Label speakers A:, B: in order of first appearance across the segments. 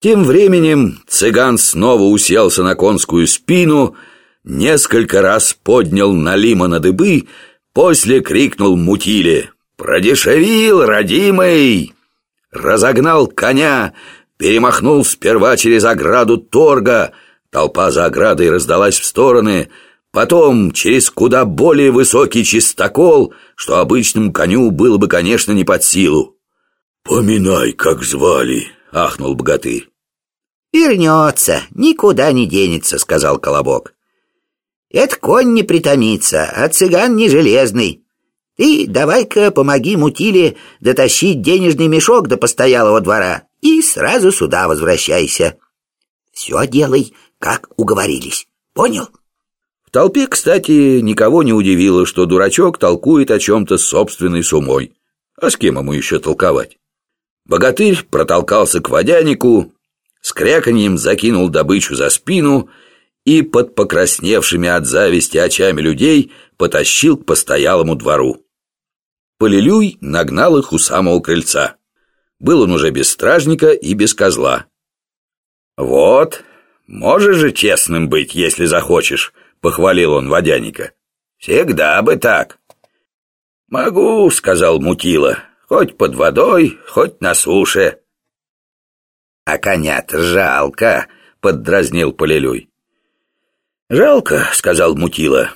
A: Тем временем цыган снова уселся на конскую спину, несколько раз поднял Налима на дыбы, после крикнул Мутиле «Продешевил, родимый!» Разогнал коня, перемахнул сперва через ограду торга, толпа за оградой раздалась в стороны, потом через куда более высокий чистокол, что обычному коню было бы, конечно, не под силу. «Поминай, как звали!» — ахнул богатырь.
B: «Вернется, никуда не денется», — сказал Колобок. «Это конь не притомится, а цыган не железный. Ты давай-ка помоги Мутиле дотащить денежный мешок до постоялого двора и сразу сюда возвращайся. Все делай, как уговорились. Понял?»
A: В толпе, кстати, никого не удивило, что дурачок толкует о чем-то собственной сумой. А с кем ему еще толковать? Богатырь протолкался к водянику, с кряканьем закинул добычу за спину и под покрасневшими от зависти очами людей потащил к постоялому двору. Полилюй нагнал их у самого крыльца. Был он уже без стражника и без козла. «Вот, можешь же честным быть, если захочешь», — похвалил он водяника. «Всегда бы так». «Могу», — сказал Мутила, Хоть под водой, хоть на суше. А коня-то жалко, поддразнил Полилюй. Жалко, сказал Мутила.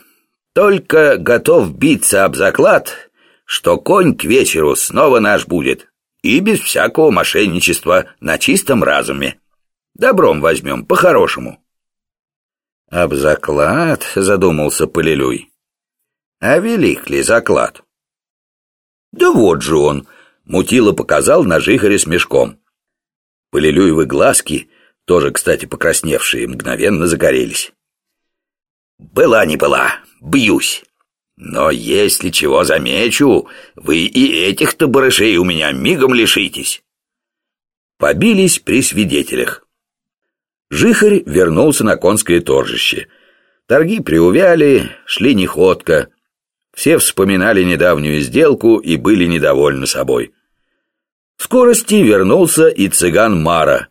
A: Только готов биться об заклад, что конь к вечеру снова наш будет. И без всякого мошенничества, на чистом разуме. Добром возьмем, по-хорошему. Об заклад, задумался Полилюй. А велик ли заклад? Да вот же он, Мутила показал на жихаре с мешком. Полилюевы глазки, тоже, кстати, покрасневшие, мгновенно загорелись. Была не была, бьюсь. Но если чего замечу, вы и этих-то барышей у меня мигом лишитесь. Побились при свидетелях. Жихарь вернулся на конское торжище. Торги приувяли, шли неходко. Все вспоминали недавнюю сделку и были недовольны собой. В скорости вернулся и цыган Мара.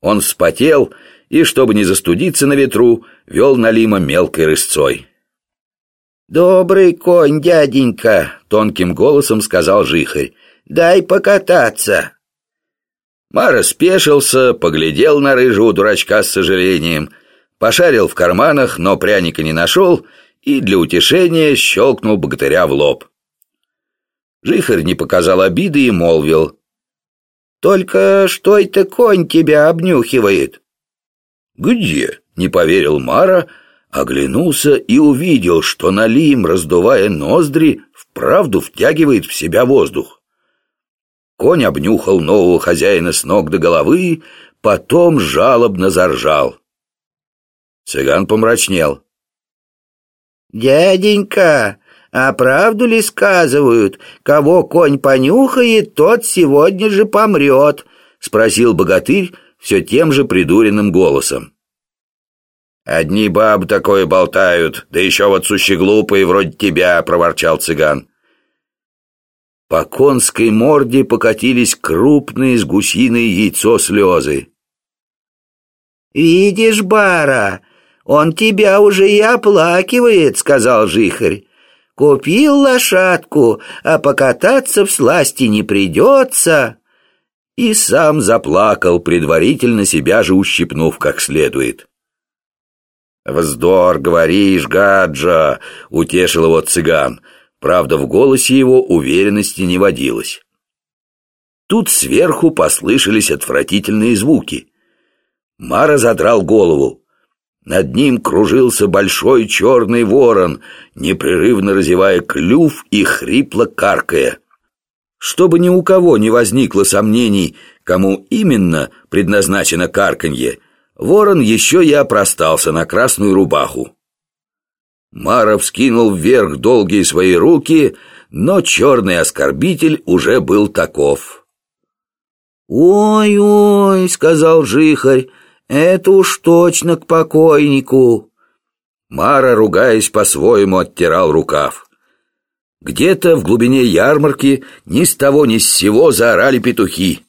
A: Он вспотел и, чтобы не застудиться на ветру, вел Налима мелкой рысцой.
B: «Добрый конь, дяденька!» — тонким голосом сказал Жихарь. «Дай покататься!»
A: Мара спешился, поглядел на рыжего дурачка с сожалением, пошарил в карманах, но пряника не нашел и для утешения щелкнул богатыря в лоб. Жихарь не показал обиды и молвил. «Только что это конь тебя обнюхивает?» «Где?» — не поверил Мара, оглянулся и увидел, что Налим, раздувая ноздри, вправду втягивает в себя воздух. Конь обнюхал нового хозяина с ног до головы, потом жалобно заржал. Цыган помрачнел. «Дяденька, а правду ли сказывают, кого конь понюхает, тот сегодня же помрет?» — спросил богатырь все тем же придуренным голосом. «Одни бабы такое болтают, да еще вот сущи глупые вроде тебя», — проворчал цыган. По конской морде покатились крупные с гусиное яйцо слезы. «Видишь, бара, «Он тебя уже и оплакивает», — сказал жихарь. «Купил лошадку, а покататься в сласти не придется». И сам заплакал, предварительно себя же ущипнув как следует. «Вздор, говоришь, гаджа!» — утешил его цыган. Правда, в голосе его уверенности не водилось. Тут сверху послышались отвратительные звуки. Мара задрал голову. Над ним кружился большой черный ворон, непрерывно разевая клюв и хрипло каркая. Чтобы ни у кого не возникло сомнений, кому именно предназначено карканье, ворон еще и опростался на красную рубаху. Маров скинул вверх долгие свои руки, но черный оскорбитель уже был таков. «Ой-ой», — сказал жихарь, это уж точно к покойнику. Мара, ругаясь по-своему, оттирал рукав. Где-то в глубине ярмарки ни с того ни с сего заорали петухи.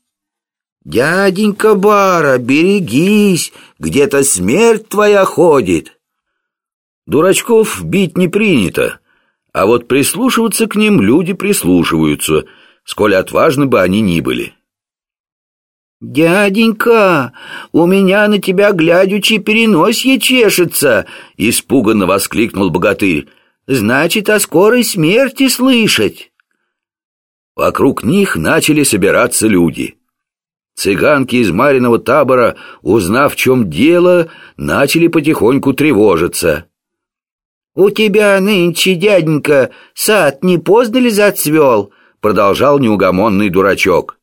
B: «Дяденька Бара, берегись, где-то смерть твоя ходит!»
A: Дурачков бить не принято, а вот прислушиваться к ним люди прислушиваются, сколь отважны бы они ни были.
B: «Дяденька, у меня на тебя глядючи переносье чешется!» — испуганно воскликнул богатырь. «Значит, о скорой смерти слышать!»
A: Вокруг них начали собираться люди. Цыганки из Мариного табора, узнав, в чем дело, начали потихоньку тревожиться.
B: «У тебя нынче, дяденька, сад не поздно ли зацвел?» Продолжал неугомонный дурачок.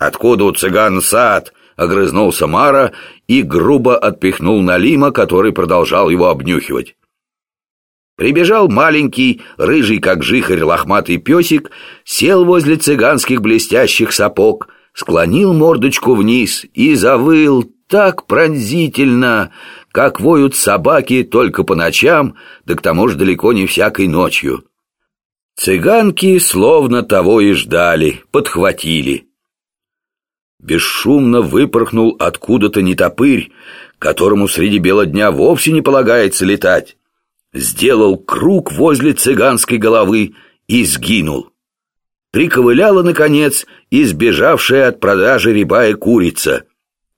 A: «Откуда у цыган сад?» — огрызнулся Мара и грубо отпихнул Налима, который продолжал его обнюхивать. Прибежал маленький, рыжий, как жихарь, лохматый песик, сел возле цыганских блестящих сапог, склонил мордочку вниз и завыл так пронзительно, как воют собаки только по ночам, да к тому же далеко не всякой ночью. Цыганки словно того и ждали, подхватили. Бесшумно выпорхнул откуда-то нетопырь, которому среди бела дня вовсе не полагается летать. Сделал круг возле цыганской головы и сгинул. Приковыляла, наконец, избежавшая от продажи рябая курица —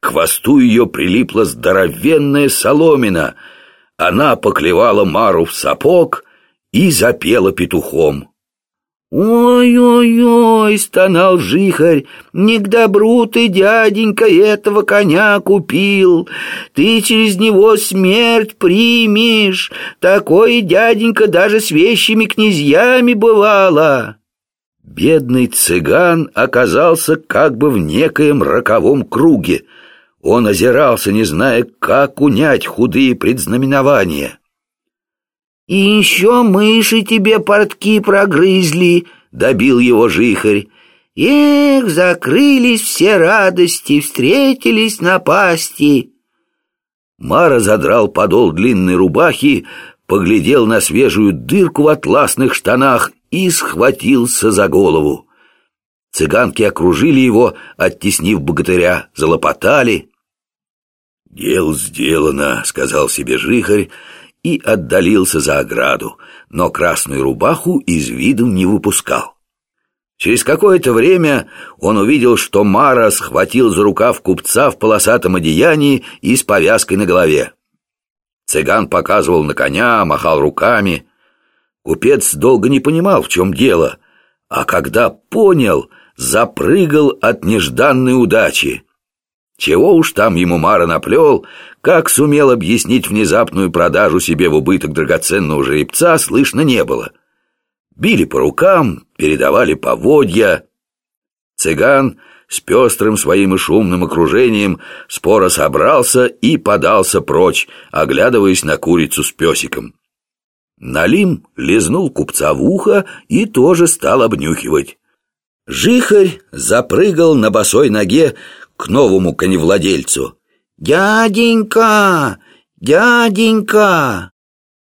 A: к хвосту ее прилипла здоровенная соломина. Она поклевала Мару в сапог и запела петухом.
B: «Ой-ой-ой!» — стонал жихарь. «Не к добру ты, дяденька, этого коня купил. Ты через него смерть примешь. Такое, дяденька, даже с вещими князьями бывало».
A: Бедный цыган оказался как бы в некоем роковом круге — он озирался, не зная, как унять худые предзнаменования.
B: «И еще мыши тебе портки прогрызли», — добил его жихарь. «Эх, закрылись все радости, встретились напасти».
A: Мара задрал подол длинной рубахи, поглядел на свежую дырку в атласных штанах и схватился за голову. Цыганки окружили его, оттеснив богатыря, залопотали. «Дело сделано», — сказал себе жихарь и отдалился за ограду, но красную рубаху из виду не выпускал. Через какое-то время он увидел, что Мара схватил за рукав купца в полосатом одеянии и с повязкой на голове. Цыган показывал на коня, махал руками. Купец долго не понимал, в чем дело, а когда понял, запрыгал от нежданной удачи. Чего уж там ему Мара наплел, как сумел объяснить внезапную продажу себе в убыток драгоценного жеребца, слышно не было. Били по рукам, передавали поводья. Цыган с пестрым своим и шумным окружением споро собрался и подался прочь, оглядываясь на курицу с песиком. Налим лизнул купца в ухо и тоже стал обнюхивать. Жихарь запрыгал на босой ноге к новому коневладельцу.
B: «Дяденька! Дяденька!»